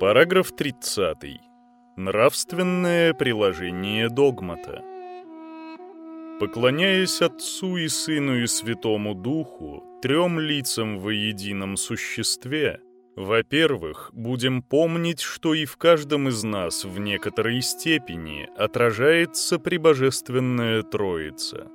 Параграф 30. Нравственное приложение догмата. Поклоняясь Отцу и Сыну и Святому Духу, трем лицам во едином существе, во-первых, будем помнить, что и в каждом из нас в некоторой степени отражается прибожественная Троица.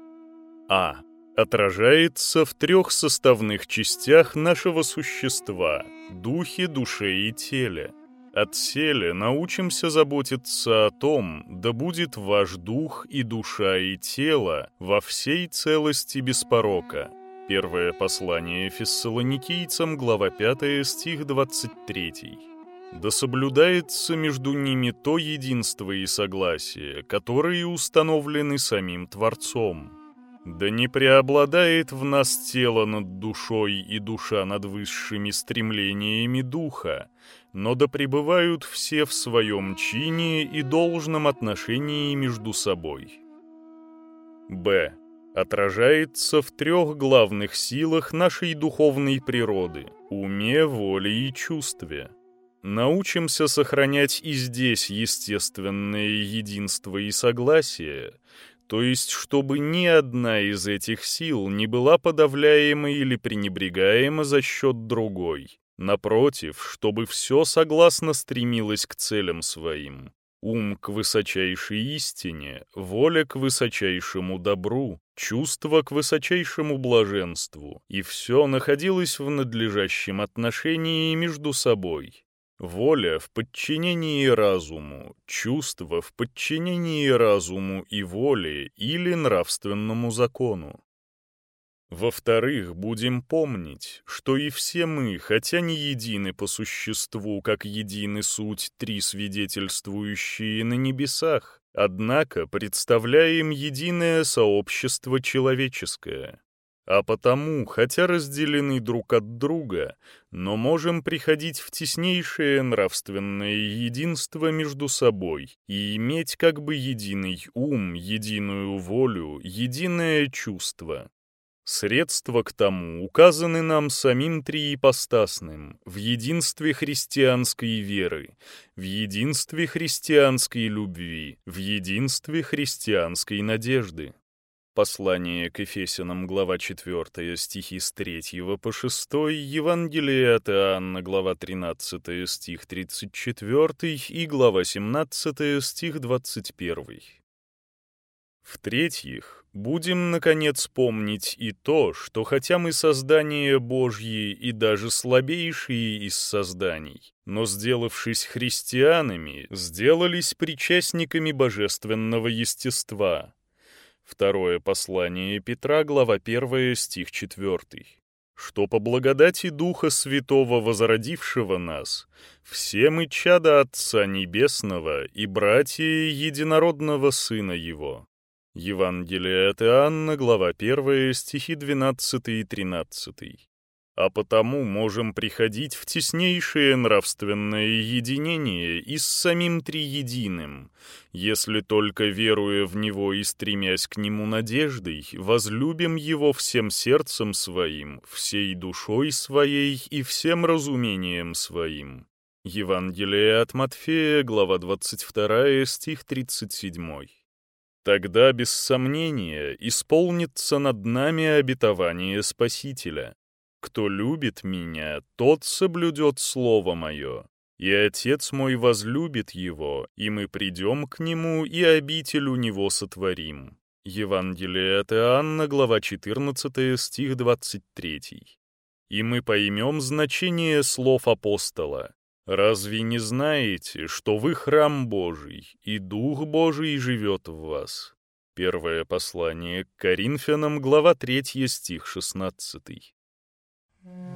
А. Отражается в трех составных частях нашего существа – духе, душе и теле – Отселе научимся заботиться о том, да будет ваш дух и душа и тело во всей целости без порока. Первое послание фессалоникийцам, глава 5, стих 23. Да соблюдается между ними то единство и согласие, которые установлены самим Творцом. Да не преобладает в нас тело над душой и душа над высшими стремлениями духа, но да пребывают все в своем чине и должном отношении между собой. Б. Отражается в трех главных силах нашей духовной природы – уме, воле и чувстве. Научимся сохранять и здесь естественное единство и согласие, то есть чтобы ни одна из этих сил не была подавляема или пренебрегаема за счет другой, Напротив, чтобы все согласно стремилось к целям своим. Ум к высочайшей истине, воля к высочайшему добру, чувство к высочайшему блаженству, и все находилось в надлежащем отношении между собой. Воля в подчинении разуму, чувство в подчинении разуму и воле или нравственному закону. Во-вторых, будем помнить, что и все мы, хотя не едины по существу, как едины суть три свидетельствующие на небесах, однако представляем единое сообщество человеческое. А потому, хотя разделены друг от друга, но можем приходить в теснейшее нравственное единство между собой и иметь как бы единый ум, единую волю, единое чувство, Средства к тому указаны нам самим триипостасным, в единстве христианской веры, в единстве христианской любви, в единстве христианской надежды. Послание к Ефесянам, глава 4, стихи с 3 по 6, Евангелие от Иоанна, глава 13, стих 34 и глава 17, стих 21. В-третьих, будем, наконец, помнить и то, что хотя мы создания Божьи и даже слабейшие из созданий, но, сделавшись христианами, сделались причастниками божественного естества. Второе послание Петра, глава 1, стих 4 что по благодати Духа Святого, возродившего нас, все мы чада Отца Небесного и братья единородного Сына Его. Евангелие от Иоанна, глава 1, стихи 12 и 13. А потому можем приходить в теснейшее нравственное единение и с самим Триединым, если только, веруя в Него и стремясь к Нему надеждой, возлюбим Его всем сердцем своим, всей душой своей и всем разумением своим. Евангелие от Матфея, глава 22, стих 37. Тогда, без сомнения, исполнится над нами обетование Спасителя. Кто любит меня, тот соблюдет слово мое. И Отец мой возлюбит его, и мы придем к нему, и обитель у него сотворим». Евангелие от Иоанна, глава 14, стих 23. И мы поймем значение слов апостола. Разве не знаете, что вы храм Божий, и Дух Божий живет в вас? Первое послание к Коринфянам, глава 3, стих 16. Mm.